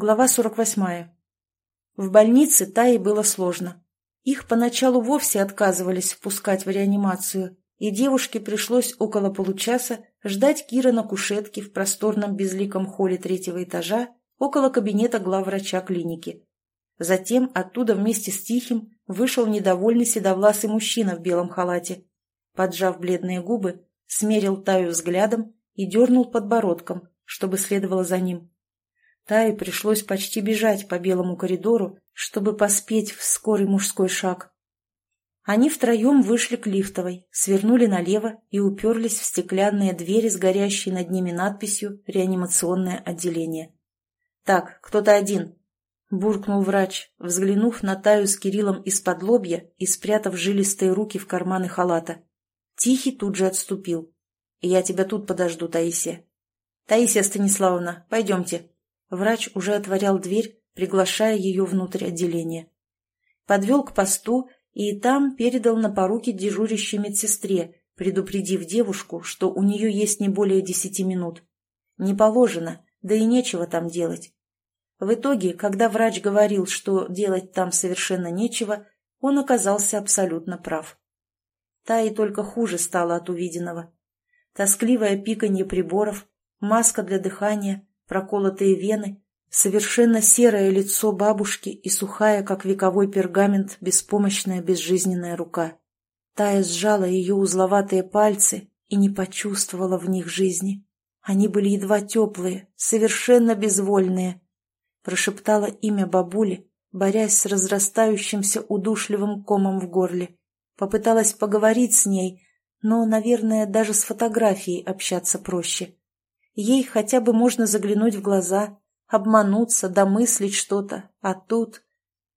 Глава 48. В больнице Тае было сложно. Их поначалу вовсе отказывались впускать в реанимацию, и девушке пришлось около получаса ждать Кира на кушетке в просторном безликом холле третьего этажа около кабинета главврача клиники. Затем оттуда вместе с Тихим вышел недовольный седовласый мужчина в белом халате. Поджав бледные губы, смерил Таю взглядом и дернул подбородком, чтобы следовало за ним. Тае пришлось почти бежать по белому коридору, чтобы поспеть в скорый мужской шаг. Они втроем вышли к лифтовой, свернули налево и уперлись в стеклянные двери с горящей над ними надписью «Реанимационное отделение». «Так, кто-то один», — буркнул врач, взглянув на Таю с Кириллом из-под лобья и спрятав жилистые руки в карманы халата. Тихий тут же отступил. «Я тебя тут подожду, Таисия». «Таисия Станиславовна, пойдемте», Врач уже отворял дверь, приглашая ее внутрь отделения. Подвел к посту и там передал на поруки дежурящей медсестре, предупредив девушку, что у нее есть не более десяти минут. Не положено, да и нечего там делать. В итоге, когда врач говорил, что делать там совершенно нечего, он оказался абсолютно прав. Та и только хуже стало от увиденного. Тоскливое пиканье приборов, маска для дыхания, проколотые вены, совершенно серое лицо бабушки и сухая, как вековой пергамент, беспомощная безжизненная рука. Тая сжала ее узловатые пальцы и не почувствовала в них жизни. Они были едва теплые, совершенно безвольные. Прошептала имя бабули, борясь с разрастающимся удушливым комом в горле. Попыталась поговорить с ней, но, наверное, даже с фотографией общаться проще. Ей хотя бы можно заглянуть в глаза, обмануться, домыслить что-то, а тут...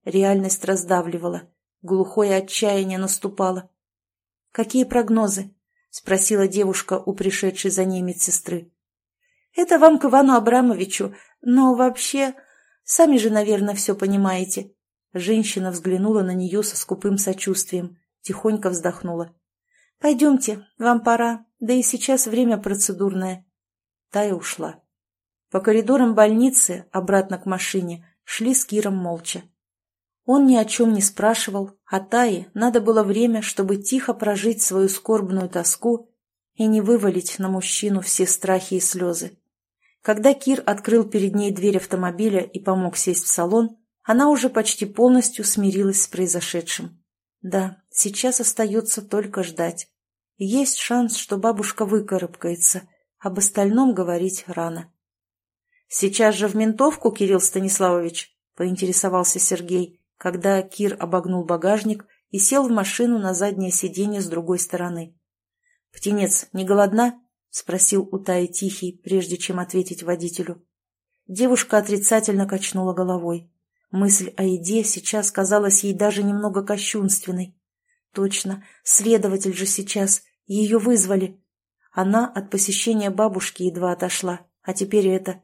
Реальность раздавливала, глухое отчаяние наступало. «Какие прогнозы?» — спросила девушка у пришедшей за ней медсестры. «Это вам к Ивану Абрамовичу, но вообще... Сами же, наверное, все понимаете». Женщина взглянула на нее со скупым сочувствием, тихонько вздохнула. «Пойдемте, вам пора, да и сейчас время процедурное. Тая ушла. По коридорам больницы, обратно к машине, шли с Киром молча. Он ни о чем не спрашивал, а Тае надо было время, чтобы тихо прожить свою скорбную тоску и не вывалить на мужчину все страхи и слезы. Когда Кир открыл перед ней дверь автомобиля и помог сесть в салон, она уже почти полностью смирилась с произошедшим. Да, сейчас остается только ждать. Есть шанс, что бабушка выкарабкается, об остальном говорить рано. «Сейчас же в ментовку, Кирилл Станиславович?» – поинтересовался Сергей, когда Кир обогнул багажник и сел в машину на заднее сиденье с другой стороны. «Птенец, не голодна?» – спросил у Таи Тихий, прежде чем ответить водителю. Девушка отрицательно качнула головой. Мысль о еде сейчас казалась ей даже немного кощунственной. Точно, следователь же сейчас, ее вызвали. Она от посещения бабушки едва отошла, а теперь это.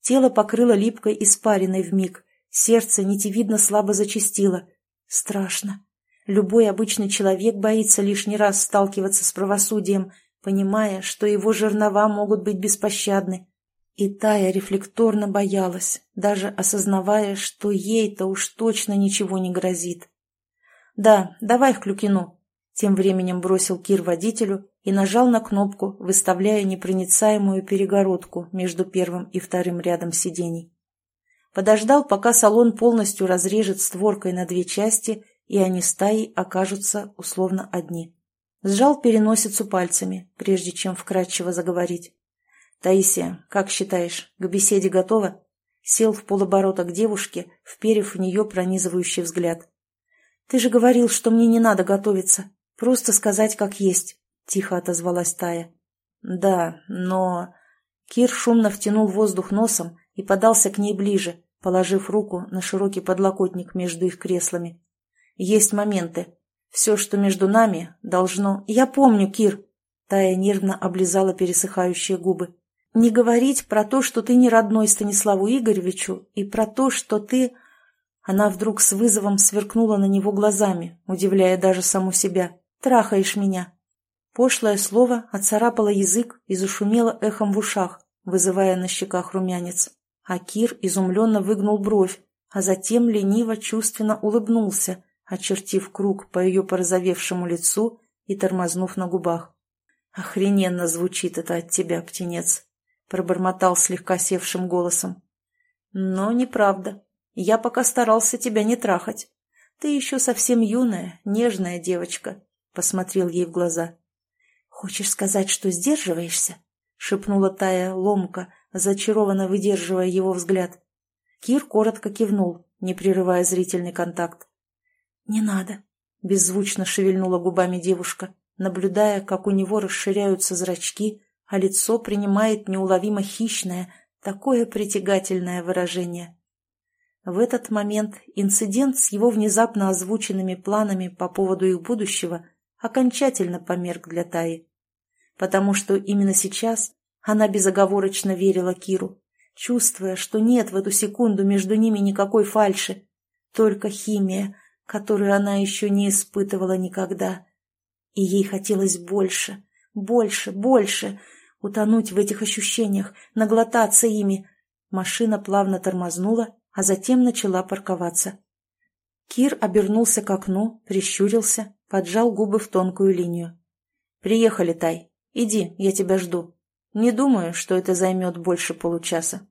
Тело покрыло липкой испариной вмиг, сердце нитевидно слабо зачастило. Страшно. Любой обычный человек боится лишний раз сталкиваться с правосудием, понимая, что его жернова могут быть беспощадны. И Тая рефлекторно боялась, даже осознавая, что ей-то уж точно ничего не грозит. «Да, давай в Клюкину», — тем временем бросил Кир водителю и нажал на кнопку, выставляя непроницаемую перегородку между первым и вторым рядом сидений. Подождал, пока салон полностью разрежет створкой на две части, и они стаей окажутся условно одни. Сжал переносицу пальцами, прежде чем вкратчиво заговорить. «Таисия, как считаешь, к беседе готова?» Сел в полоборота к девушке, вперев в нее пронизывающий взгляд. «Ты же говорил, что мне не надо готовиться. Просто сказать, как есть. — тихо отозвалась Тая. «Да, но...» Кир шумно втянул воздух носом и подался к ней ближе, положив руку на широкий подлокотник между их креслами. «Есть моменты. Все, что между нами, должно...» «Я помню, Кир!» Тая нервно облизала пересыхающие губы. «Не говорить про то, что ты не родной Станиславу Игоревичу, и про то, что ты...» Она вдруг с вызовом сверкнула на него глазами, удивляя даже саму себя. «Трахаешь меня!» Пошлое слово оцарапало язык и зашумело эхом в ушах, вызывая на щеках румянец. а Кир изумленно выгнул бровь, а затем лениво чувственно улыбнулся, очертив круг по ее порозовевшему лицу и тормознув на губах. «Охрененно звучит это от тебя, птенец», — пробормотал слегка севшим голосом. «Но неправда. Я пока старался тебя не трахать. Ты еще совсем юная, нежная девочка», — посмотрел ей в глаза. «Хочешь сказать, что сдерживаешься?» — шепнула Тая ломко, зачарованно выдерживая его взгляд. Кир коротко кивнул, не прерывая зрительный контакт. «Не надо», — беззвучно шевельнула губами девушка, наблюдая, как у него расширяются зрачки, а лицо принимает неуловимо хищное, такое притягательное выражение. В этот момент инцидент с его внезапно озвученными планами по поводу их будущего окончательно померк для Таи. Потому что именно сейчас она безоговорочно верила Киру, чувствуя, что нет в эту секунду между ними никакой фальши, только химия, которую она еще не испытывала никогда. И ей хотелось больше, больше, больше, утонуть в этих ощущениях, наглотаться ими. Машина плавно тормознула, а затем начала парковаться. Кир обернулся к окну, прищурился, поджал губы в тонкую линию. «Приехали, Тай. Иди, я тебя жду». Не думаю, что это займет больше получаса.